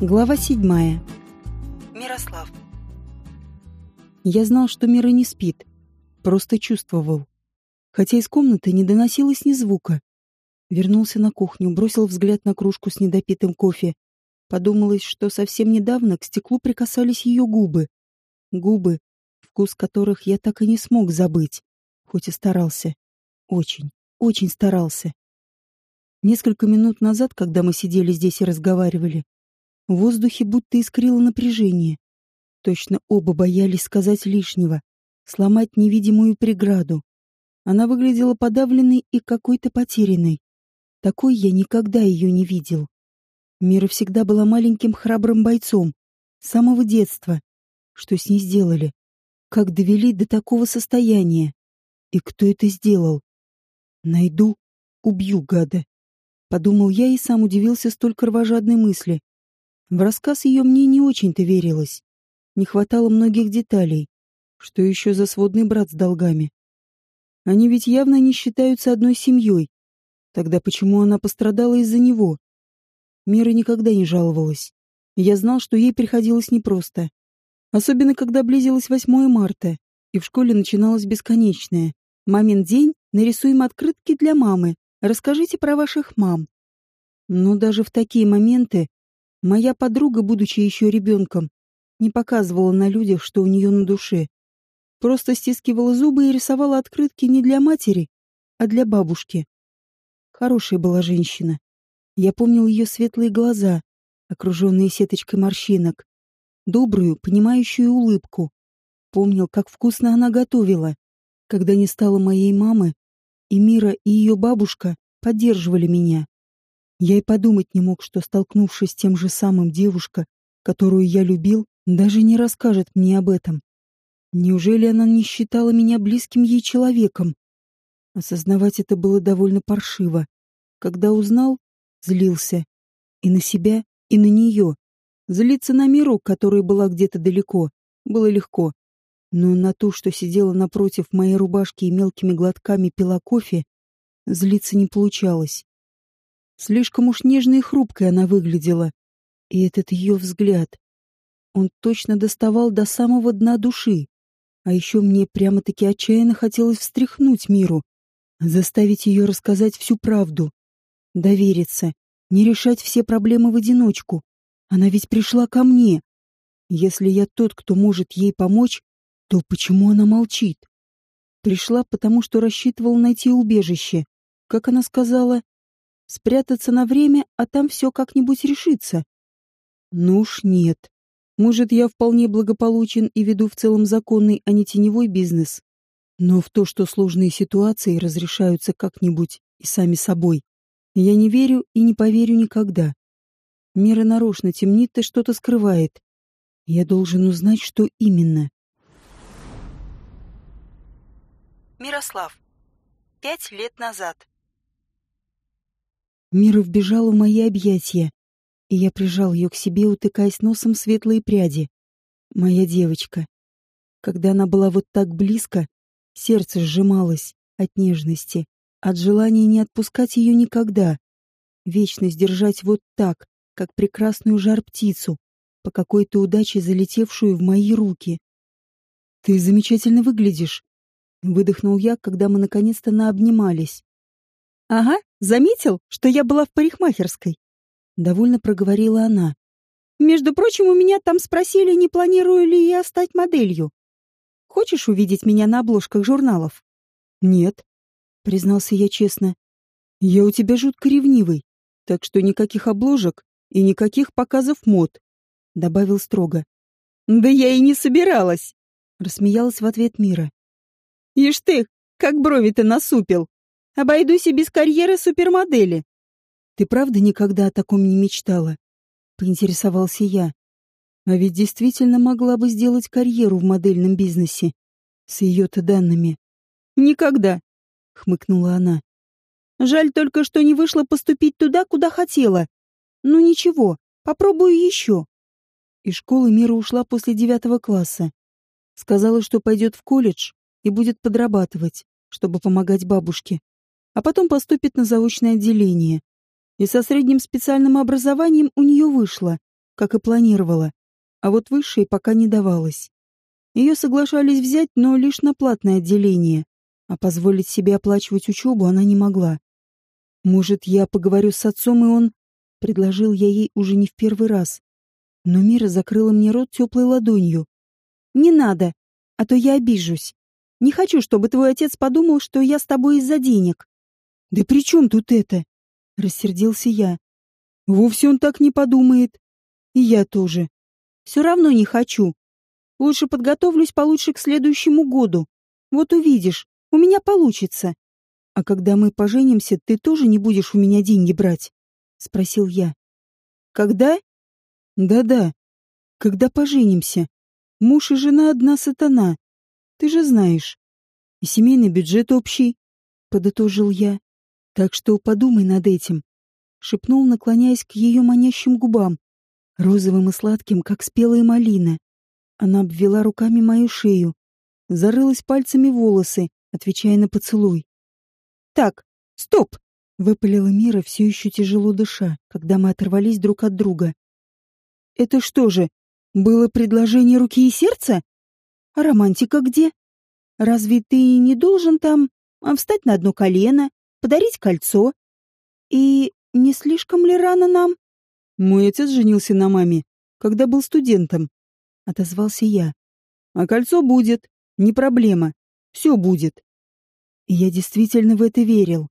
Глава седьмая. Мирослав. Я знал, что Мира не спит. Просто чувствовал. Хотя из комнаты не доносилось ни звука. Вернулся на кухню, бросил взгляд на кружку с недопитым кофе. Подумалось, что совсем недавно к стеклу прикасались ее губы. Губы, вкус которых я так и не смог забыть, хоть и старался. Очень, очень старался. Несколько минут назад, когда мы сидели здесь и разговаривали, в воздухе будто искрило напряжение. Точно оба боялись сказать лишнего, сломать невидимую преграду. Она выглядела подавленной и какой-то потерянной. Такой я никогда ее не видел. Мира всегда была маленьким храбрым бойцом. С самого детства. Что с ней сделали? Как довели до такого состояния? И кто это сделал? Найду, убью гада. Подумал я и сам удивился столь кровожадной мысли. В рассказ ее мне не очень-то верилось. Не хватало многих деталей. Что еще за сводный брат с долгами? Они ведь явно не считаются одной семьей. Тогда почему она пострадала из-за него? Мира никогда не жаловалась. Я знал, что ей приходилось непросто. Особенно, когда близилось 8 марта, и в школе начиналось бесконечное. «Мамин день, нарисуем открытки для мамы, Расскажите про ваших мам. Но даже в такие моменты моя подруга, будучи еще ребенком, не показывала на людях, что у нее на душе. Просто стискивала зубы и рисовала открытки не для матери, а для бабушки. Хорошая была женщина. Я помнил ее светлые глаза, окруженные сеточкой морщинок, добрую, понимающую улыбку. Помнил, как вкусно она готовила. Когда не стало моей мамы, и Мира, и ее бабушка поддерживали меня. Я и подумать не мог, что, столкнувшись с тем же самым девушка, которую я любил, даже не расскажет мне об этом. Неужели она не считала меня близким ей человеком? Осознавать это было довольно паршиво. Когда узнал, злился. И на себя, и на нее. Злиться на Миру, которая была где-то далеко, было легко. Но на то, что сидела напротив моей рубашки и мелкими глотками пила кофе, злиться не получалось. Слишком уж нежной и хрупкой она выглядела. И этот ее взгляд. Он точно доставал до самого дна души. А еще мне прямо-таки отчаянно хотелось встряхнуть миру, заставить ее рассказать всю правду, довериться, не решать все проблемы в одиночку. Она ведь пришла ко мне. Если я тот, кто может ей помочь, то почему она молчит? Пришла, потому что рассчитывала найти убежище. Как она сказала, спрятаться на время, а там все как-нибудь решится. Ну уж нет. Может, я вполне благополучен и веду в целом законный, а не теневой бизнес. Но в то, что сложные ситуации разрешаются как-нибудь и сами собой, я не верю и не поверю никогда. Мира нарочно темнит и что-то скрывает. Я должен узнать, что именно. Мирослав. Пять лет назад. Мира вбежала в мои объятия, и я прижал ее к себе, утыкаясь носом в светлые пряди. Моя девочка. Когда она была вот так близко, сердце сжималось от нежности, от желания не отпускать ее никогда. Вечно сдержать вот так, как прекрасную жар-птицу, по какой-то удаче залетевшую в мои руки. «Ты замечательно выглядишь», Выдохнул я, когда мы наконец-то наобнимались. «Ага, заметил, что я была в парикмахерской?» Довольно проговорила она. «Между прочим, у меня там спросили, не планирую ли я стать моделью. Хочешь увидеть меня на обложках журналов?» «Нет», — признался я честно. «Я у тебя жутко ревнивый, так что никаких обложек и никаких показов мод», — добавил строго. «Да я и не собиралась», — рассмеялась в ответ Мира. Ишь ты, как брови-то насупил. Обойдусь и без карьеры супермодели. Ты правда никогда о таком не мечтала? Поинтересовался я. А ведь действительно могла бы сделать карьеру в модельном бизнесе. С ее-то данными. Никогда, хмыкнула она. Жаль только, что не вышло поступить туда, куда хотела. Ну ничего, попробую еще. Из школы Мира ушла после девятого класса. Сказала, что пойдет в колледж, и будет подрабатывать, чтобы помогать бабушке. А потом поступит на заочное отделение. И со средним специальным образованием у нее вышло. как и планировала, а вот высшей пока не давалось. Ее соглашались взять, но лишь на платное отделение, а позволить себе оплачивать учебу она не могла. Может, я поговорю с отцом, и он... Предложил я ей уже не в первый раз. Но Мира закрыла мне рот теплой ладонью. «Не надо, а то я обижусь. Не хочу, чтобы твой отец подумал, что я с тобой из-за денег». «Да при чем тут это?» — рассердился я. «Вовсе он так не подумает. И я тоже. Все равно не хочу. Лучше подготовлюсь получше к следующему году. Вот увидишь, у меня получится. А когда мы поженимся, ты тоже не будешь у меня деньги брать? Спросил я. Когда? Да-да. Когда поженимся. Муж и жена одна сатана. Ты же знаешь. И семейный бюджет общий, подытожил я. Так что подумай над этим. Шепнул, наклоняясь к ее манящим губам, розовым и сладким, как спелая малина. Она обвела руками мою шею, зарылась пальцами волосы, отвечая на поцелуй. «Так, стоп!» — выпалила Мира, все еще тяжело дыша, когда мы оторвались друг от друга. «Это что же, было предложение руки и сердца? А романтика где? Разве ты не должен там а, встать на одно колено, подарить кольцо? И не слишком ли рано нам?» Мой отец женился на маме, когда был студентом, — отозвался я. «А кольцо будет. Не проблема. Все будет». И я действительно в это верил.